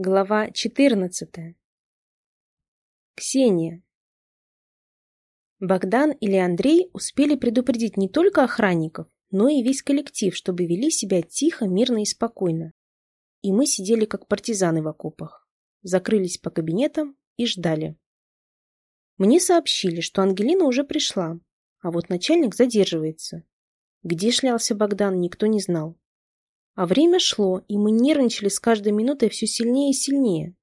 Глава 14. Ксения. Богдан или Андрей успели предупредить не только охранников, но и весь коллектив, чтобы вели себя тихо, мирно и спокойно. И мы сидели как партизаны в окопах, закрылись по кабинетам и ждали. Мне сообщили, что Ангелина уже пришла, а вот начальник задерживается. Где шлялся Богдан, никто не знал. А время шло, и мы нервничали с каждой минутой все сильнее и сильнее.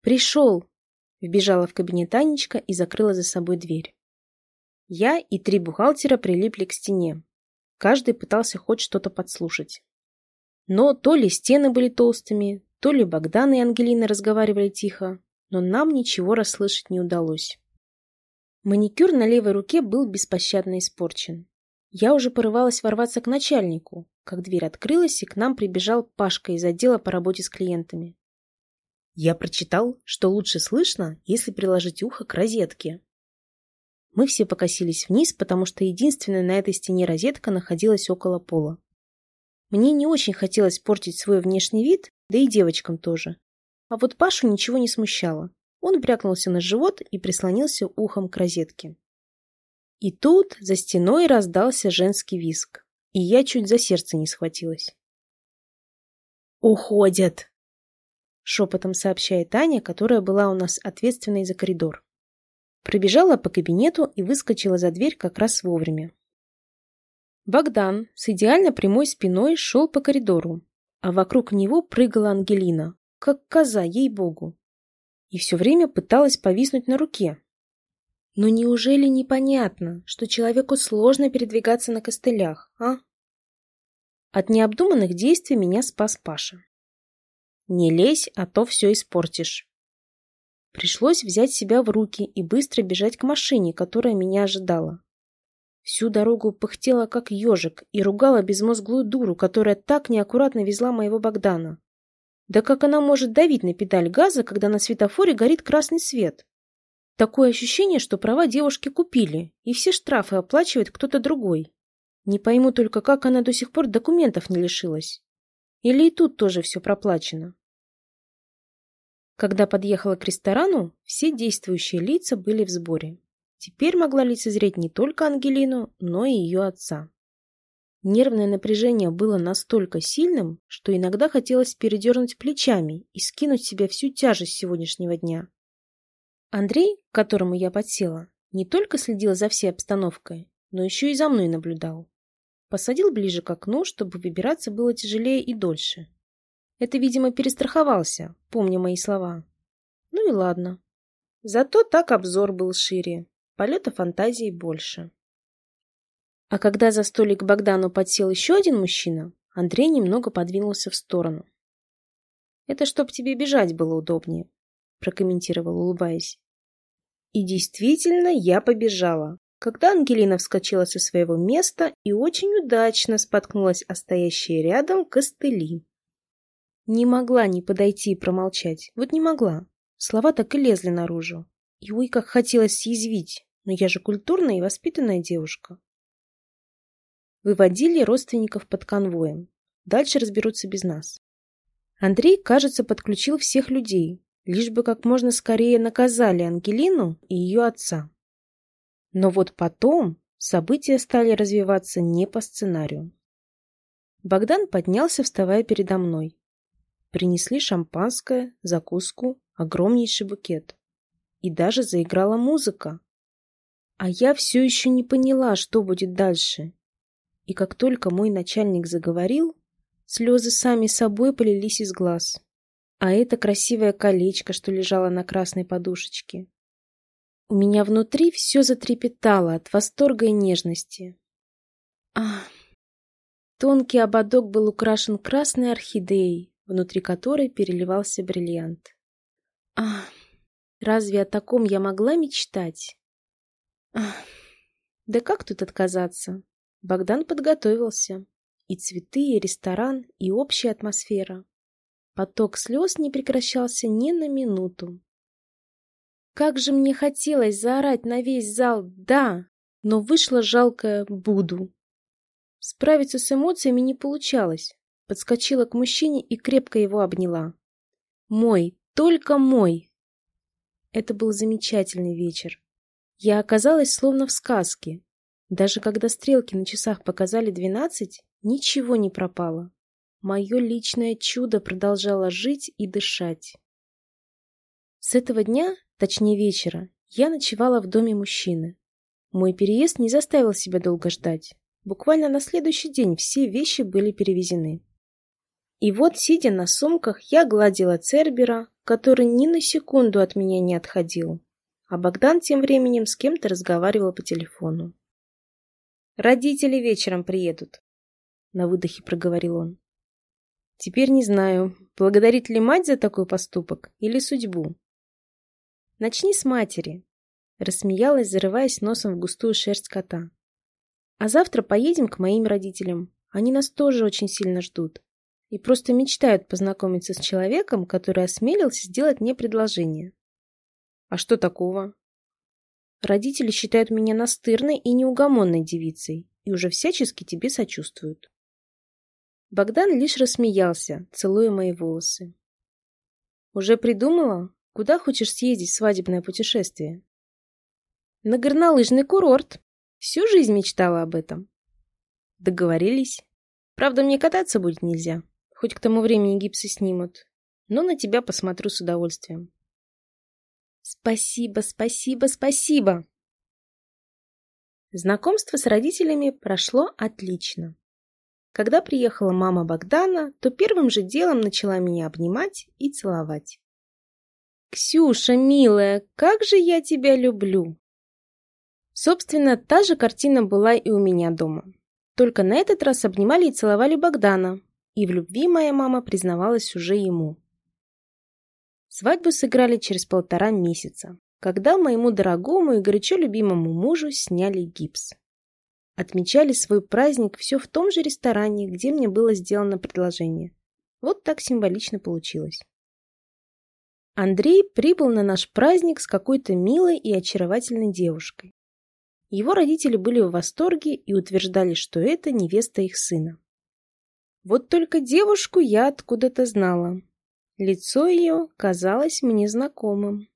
«Пришел!» — вбежала в кабинет Анечка и закрыла за собой дверь. Я и три бухгалтера прилипли к стене. Каждый пытался хоть что-то подслушать. Но то ли стены были толстыми, то ли Богдан и Ангелина разговаривали тихо, но нам ничего расслышать не удалось. Маникюр на левой руке был беспощадно испорчен. Я уже порывалась ворваться к начальнику, как дверь открылась, и к нам прибежал Пашка из отдела по работе с клиентами. Я прочитал, что лучше слышно, если приложить ухо к розетке. Мы все покосились вниз, потому что единственная на этой стене розетка находилась около пола. Мне не очень хотелось портить свой внешний вид, да и девочкам тоже. А вот Пашу ничего не смущало. Он брякнулся на живот и прислонился ухом к розетке. И тут за стеной раздался женский виск, и я чуть за сердце не схватилась. «Уходят!» — шепотом сообщает Таня, которая была у нас ответственной за коридор. Пробежала по кабинету и выскочила за дверь как раз вовремя. Богдан с идеально прямой спиной шел по коридору, а вокруг него прыгала Ангелина, как коза, ей-богу. И все время пыталась повиснуть на руке, но неужели непонятно, что человеку сложно передвигаться на костылях, а? От необдуманных действий меня спас Паша. Не лезь, а то все испортишь. Пришлось взять себя в руки и быстро бежать к машине, которая меня ожидала. Всю дорогу пыхтела, как ежик, и ругала безмозглую дуру, которая так неаккуратно везла моего Богдана. Да как она может давить на педаль газа, когда на светофоре горит красный свет? Такое ощущение, что права девушки купили, и все штрафы оплачивает кто-то другой. Не пойму только, как она до сих пор документов не лишилась. Или и тут тоже все проплачено. Когда подъехала к ресторану, все действующие лица были в сборе. Теперь могла лицезреть не только Ангелину, но и ее отца. Нервное напряжение было настолько сильным, что иногда хотелось передернуть плечами и скинуть с себя всю тяжесть сегодняшнего дня. Андрей, к которому я подсела, не только следил за всей обстановкой, но еще и за мной наблюдал. Посадил ближе к окну, чтобы выбираться было тяжелее и дольше. Это, видимо, перестраховался, помня мои слова. Ну и ладно. Зато так обзор был шире, полета фантазии больше. А когда за столик Богдану подсел еще один мужчина, Андрей немного подвинулся в сторону. «Это чтоб тебе бежать было удобнее», прокомментировал, улыбаясь. И действительно, я побежала. Когда Ангелина вскочила со своего места и очень удачно споткнулась о стоящие рядом костыли. Не могла не подойти и промолчать. Вот не могла. Слова так и лезли наружу. И ой, как хотелось съязвить. Но я же культурная и воспитанная девушка. Выводили родственников под конвоем. Дальше разберутся без нас. Андрей, кажется, подключил всех людей, лишь бы как можно скорее наказали Ангелину и ее отца. Но вот потом события стали развиваться не по сценарию. Богдан поднялся, вставая передо мной. Принесли шампанское, закуску, огромнейший букет. И даже заиграла музыка. А я все еще не поняла, что будет дальше. И как только мой начальник заговорил, слезы сами собой полились из глаз. А это красивое колечко, что лежало на красной подушечке. У меня внутри все затрепетало от восторга и нежности. Ах! Тонкий ободок был украшен красной орхидеей, внутри которой переливался бриллиант. Ах! Разве о таком я могла мечтать? Ах! Да как тут отказаться? Богдан подготовился. И цветы, и ресторан, и общая атмосфера. Поток слез не прекращался ни на минуту. Как же мне хотелось заорать на весь зал «да», но вышло жалкое «буду». Справиться с эмоциями не получалось. Подскочила к мужчине и крепко его обняла. Мой, только мой. Это был замечательный вечер. Я оказалась словно в сказке. Даже когда стрелки на часах показали двенадцать, ничего не пропало. Мое личное чудо продолжало жить и дышать. С этого дня, точнее вечера, я ночевала в доме мужчины. Мой переезд не заставил себя долго ждать. Буквально на следующий день все вещи были перевезены. И вот, сидя на сумках, я гладила Цербера, который ни на секунду от меня не отходил. А Богдан тем временем с кем-то разговаривал по телефону. «Родители вечером приедут», — на выдохе проговорил он. «Теперь не знаю, благодарить ли мать за такой поступок или судьбу». «Начни с матери», — рассмеялась, зарываясь носом в густую шерсть кота. «А завтра поедем к моим родителям. Они нас тоже очень сильно ждут и просто мечтают познакомиться с человеком, который осмелился сделать мне предложение. А что такого? Родители считают меня настырной и неугомонной девицей и уже всячески тебе сочувствуют. Богдан лишь рассмеялся, целуя мои волосы. Уже придумала, куда хочешь съездить в свадебное путешествие? На горнолыжный курорт. Всю жизнь мечтала об этом. Договорились. Правда, мне кататься будет нельзя. Хоть к тому времени гипсы снимут. Но на тебя посмотрю с удовольствием. Спасибо, спасибо, спасибо. Знакомство с родителями прошло отлично. Когда приехала мама Богдана, то первым же делом начала меня обнимать и целовать. «Ксюша, милая, как же я тебя люблю!» Собственно, та же картина была и у меня дома. Только на этот раз обнимали и целовали Богдана, и в любви моя мама признавалась уже ему. Свадьбу сыграли через полтора месяца, когда моему дорогому и горячо любимому мужу сняли гипс. Отмечали свой праздник все в том же ресторане, где мне было сделано предложение. Вот так символично получилось. Андрей прибыл на наш праздник с какой-то милой и очаровательной девушкой. Его родители были в восторге и утверждали, что это невеста их сына. Вот только девушку я откуда-то знала. Лицо ее казалось мне знакомым.